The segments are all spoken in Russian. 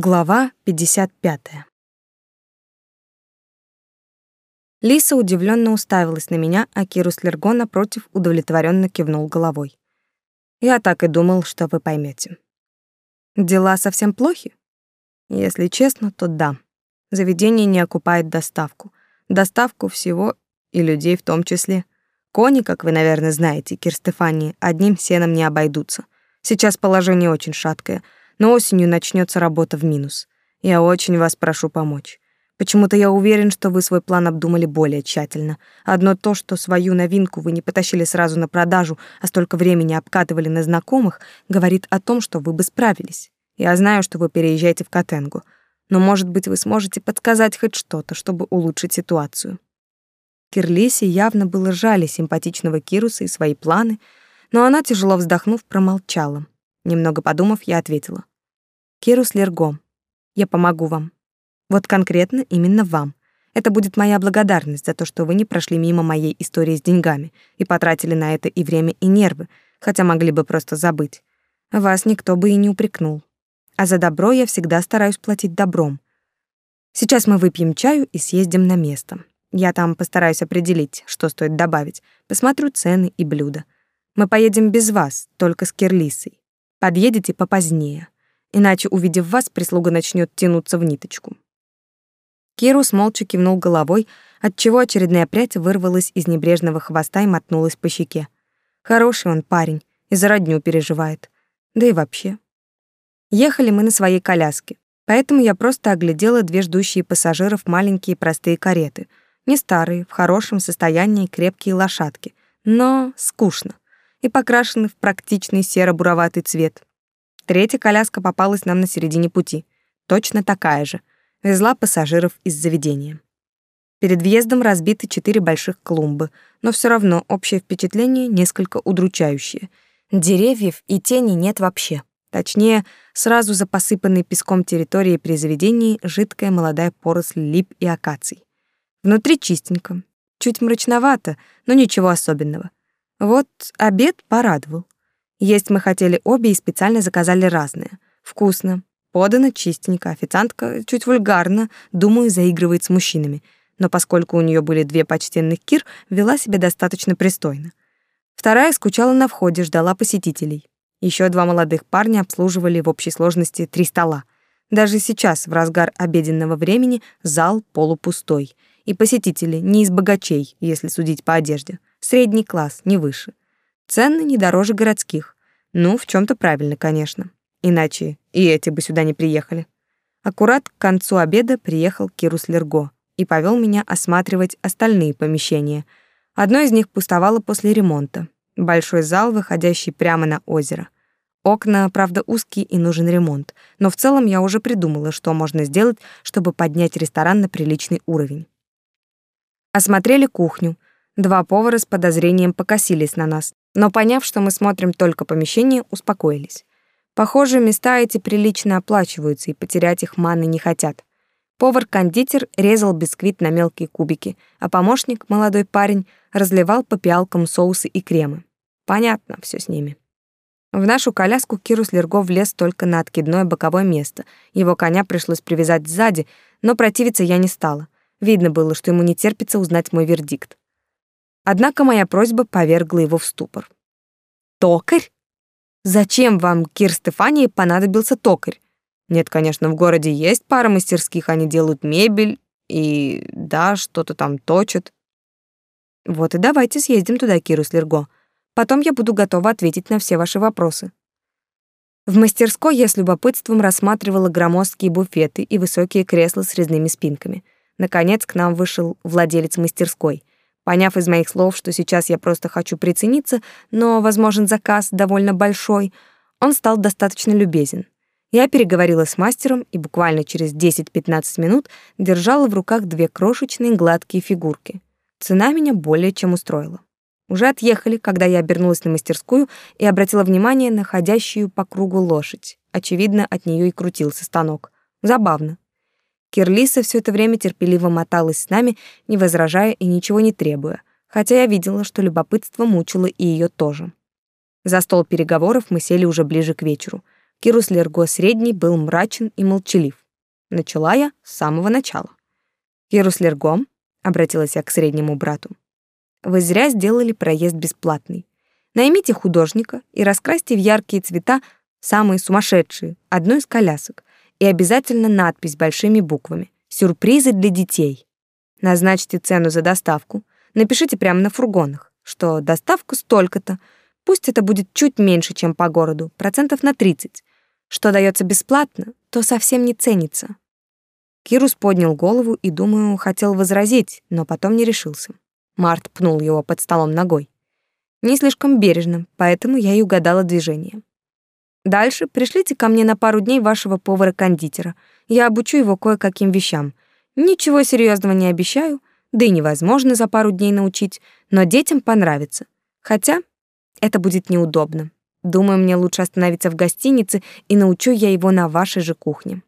Глава 55. Лиса удивленно уставилась на меня, а Кирус Лерго напротив удовлетворенно кивнул головой. Я так и думал, что вы поймете. Дела совсем плохи? Если честно, то да. Заведение не окупает доставку. Доставку всего и людей в том числе. Кони, как вы, наверное, знаете, Кирстефани, одним сеном не обойдутся. Сейчас положение очень шаткое — но осенью начнется работа в минус. Я очень вас прошу помочь. Почему-то я уверен, что вы свой план обдумали более тщательно. Одно то, что свою новинку вы не потащили сразу на продажу, а столько времени обкатывали на знакомых, говорит о том, что вы бы справились. Я знаю, что вы переезжаете в Катенгу, но, может быть, вы сможете подсказать хоть что-то, чтобы улучшить ситуацию. Кирлисе явно было жаль симпатичного Кируса и свои планы, но она, тяжело вздохнув, промолчала. Немного подумав, я ответила. Кирус Лерго, я помогу вам. Вот конкретно именно вам. Это будет моя благодарность за то, что вы не прошли мимо моей истории с деньгами и потратили на это и время, и нервы, хотя могли бы просто забыть. Вас никто бы и не упрекнул. А за добро я всегда стараюсь платить добром. Сейчас мы выпьем чаю и съездим на место. Я там постараюсь определить, что стоит добавить. Посмотрю цены и блюда. Мы поедем без вас, только с Кирлисой. Подъедете попозднее, иначе, увидев вас, прислуга начнет тянуться в ниточку. Кирус молча кивнул головой, отчего очередная прядь вырвалась из небрежного хвоста и мотнулась по щеке. Хороший он парень, и за родню переживает. Да и вообще. Ехали мы на своей коляске, поэтому я просто оглядела две ждущие пассажиров маленькие простые кареты. Не старые, в хорошем состоянии крепкие лошадки, но скучно и покрашены в практичный серо-буроватый цвет. Третья коляска попалась нам на середине пути. Точно такая же. Везла пассажиров из заведения. Перед въездом разбиты четыре больших клумбы, но все равно общее впечатление несколько удручающее. Деревьев и тени нет вообще. Точнее, сразу за посыпанной песком территории при заведении жидкая молодая поросль лип и акаций. Внутри чистенько, чуть мрачновато, но ничего особенного. Вот обед порадовал. Есть мы хотели обе и специально заказали разные. Вкусно, подано чистенько, официантка чуть вульгарно, думаю, заигрывает с мужчинами. Но поскольку у нее были две почтенных кир, вела себя достаточно пристойно. Вторая скучала на входе, ждала посетителей. Еще два молодых парня обслуживали в общей сложности три стола. Даже сейчас, в разгар обеденного времени, зал полупустой. И посетители не из богачей, если судить по одежде. Средний класс, не выше. Цены не дороже городских. Ну, в чем то правильно, конечно. Иначе и эти бы сюда не приехали. Аккурат к концу обеда приехал Кирус Лерго и повел меня осматривать остальные помещения. Одно из них пустовало после ремонта. Большой зал, выходящий прямо на озеро. Окна, правда, узкие и нужен ремонт, но в целом я уже придумала, что можно сделать, чтобы поднять ресторан на приличный уровень. Осмотрели кухню — Два повара с подозрением покосились на нас, но поняв, что мы смотрим только помещение, успокоились. Похоже, места эти прилично оплачиваются, и потерять их маны не хотят. Повар-кондитер резал бисквит на мелкие кубики, а помощник, молодой парень, разливал по пиалкам соусы и кремы. Понятно все с ними. В нашу коляску Кирус Лерго влез только на откидное боковое место. Его коня пришлось привязать сзади, но противиться я не стала. Видно было, что ему не терпится узнать мой вердикт. Однако моя просьба повергла его в ступор. «Токарь? Зачем вам, Кир Стефании, понадобился токарь? Нет, конечно, в городе есть пара мастерских, они делают мебель и, да, что-то там точат. Вот и давайте съездим туда, Кирус Лерго. Потом я буду готова ответить на все ваши вопросы. В мастерской я с любопытством рассматривала громоздкие буфеты и высокие кресла с резными спинками. Наконец к нам вышел владелец мастерской. Поняв из моих слов, что сейчас я просто хочу прицениться, но возможен заказ довольно большой, он стал достаточно любезен. Я переговорила с мастером и буквально через 10-15 минут держала в руках две крошечные гладкие фигурки. Цена меня более чем устроила. Уже отъехали, когда я обернулась на мастерскую и обратила внимание на ходящую по кругу лошадь. Очевидно, от нее и крутился станок. Забавно. Кирлиса все это время терпеливо моталась с нами, не возражая и ничего не требуя, хотя я видела, что любопытство мучило и ее тоже. За стол переговоров мы сели уже ближе к вечеру. Кирус Лерго средний был мрачен и молчалив. Начала я с самого начала. «Кирус Лерго», — обратилась я к среднему брату, — «вы зря сделали проезд бесплатный. Наймите художника и раскрасьте в яркие цвета самые сумасшедшие, одну из колясок, и обязательно надпись большими буквами «Сюрпризы для детей». Назначьте цену за доставку, напишите прямо на фургонах, что доставка столько-то, пусть это будет чуть меньше, чем по городу, процентов на 30. Что дается бесплатно, то совсем не ценится. Кирус поднял голову и, думаю, хотел возразить, но потом не решился. Март пнул его под столом ногой. Не слишком бережно, поэтому я и угадала движение. Дальше пришлите ко мне на пару дней вашего повара-кондитера. Я обучу его кое-каким вещам. Ничего серьезного не обещаю, да и невозможно за пару дней научить, но детям понравится. Хотя это будет неудобно. Думаю, мне лучше остановиться в гостинице, и научу я его на вашей же кухне.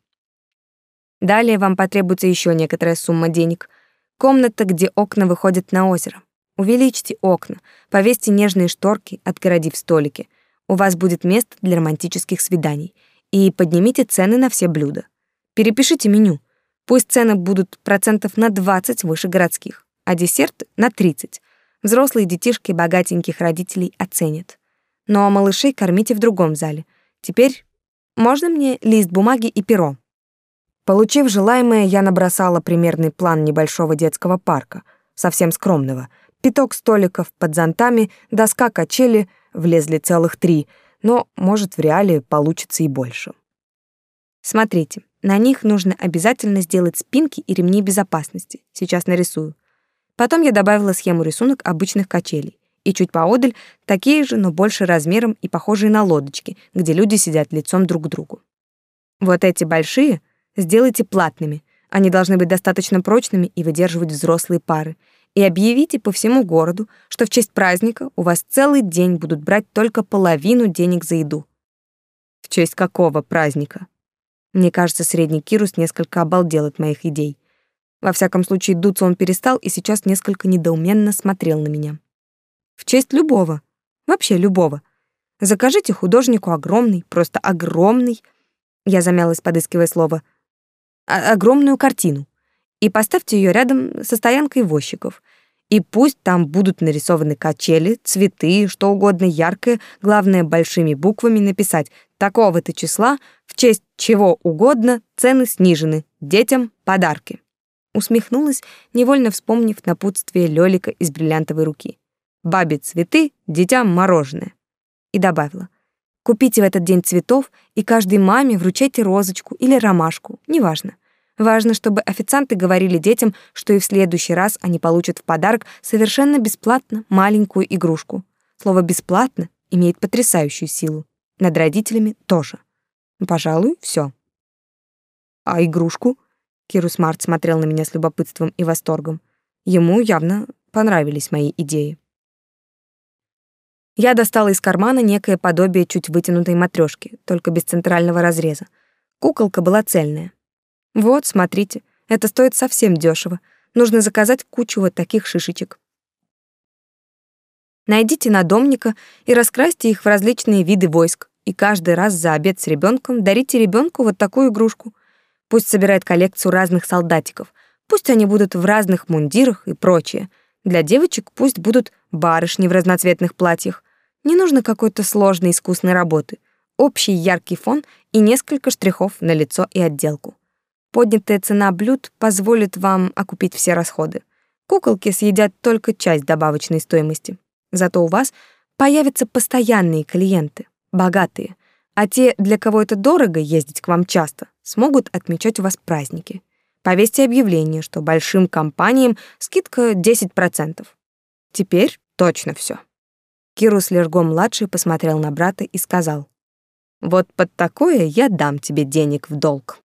Далее вам потребуется еще некоторая сумма денег. Комната, где окна выходят на озеро. Увеличьте окна, повесьте нежные шторки, отгородив столики. У вас будет место для романтических свиданий. И поднимите цены на все блюда. Перепишите меню. Пусть цены будут процентов на 20 выше городских, а десерт — на 30. Взрослые детишки богатеньких родителей оценят. Но малышей кормите в другом зале. Теперь можно мне лист бумаги и перо? Получив желаемое, я набросала примерный план небольшого детского парка, совсем скромного. Пяток столиков под зонтами, доска качели, влезли целых три, но, может, в реале получится и больше. Смотрите, на них нужно обязательно сделать спинки и ремни безопасности. Сейчас нарисую. Потом я добавила схему рисунок обычных качелей. И чуть поодаль такие же, но больше размером и похожие на лодочки, где люди сидят лицом друг к другу. Вот эти большие сделайте платными. Они должны быть достаточно прочными и выдерживать взрослые пары. И объявите по всему городу, что в честь праздника у вас целый день будут брать только половину денег за еду. В честь какого праздника? Мне кажется, средний Кирус несколько обалдел от моих идей. Во всяком случае, дуться он перестал и сейчас несколько недоуменно смотрел на меня. В честь любого, вообще любого. Закажите художнику огромный, просто огромный, я замялась, подыскивая слово, огромную картину и поставьте ее рядом со стоянкой возчиков. И пусть там будут нарисованы качели, цветы, что угодно яркое, главное большими буквами написать такого-то числа, в честь чего угодно, цены снижены, детям подарки. Усмехнулась, невольно вспомнив напутствие Лёлика из бриллиантовой руки. Бабе цветы, детям мороженое. И добавила: Купите в этот день цветов и каждой маме вручайте розочку или ромашку, неважно. Важно, чтобы официанты говорили детям, что и в следующий раз они получат в подарок совершенно бесплатно маленькую игрушку. Слово «бесплатно» имеет потрясающую силу. Над родителями тоже. Пожалуй, все. А игрушку? Кирус Март смотрел на меня с любопытством и восторгом. Ему явно понравились мои идеи. Я достала из кармана некое подобие чуть вытянутой матрешки, только без центрального разреза. Куколка была цельная. Вот, смотрите, это стоит совсем дешево. Нужно заказать кучу вот таких шишечек. Найдите надомника и раскрасьте их в различные виды войск, и каждый раз за обед с ребенком дарите ребенку вот такую игрушку. Пусть собирает коллекцию разных солдатиков, пусть они будут в разных мундирах и прочее. Для девочек пусть будут барышни в разноцветных платьях. Не нужно какой-то сложной искусной работы. Общий яркий фон и несколько штрихов на лицо и отделку. Поднятая цена блюд позволит вам окупить все расходы. Куколки съедят только часть добавочной стоимости. Зато у вас появятся постоянные клиенты, богатые, а те, для кого это дорого ездить к вам часто, смогут отмечать у вас праздники. Повесьте объявление, что большим компаниям скидка 10%. Теперь точно все. Кирус Лерго-младший посмотрел на брата и сказал, «Вот под такое я дам тебе денег в долг».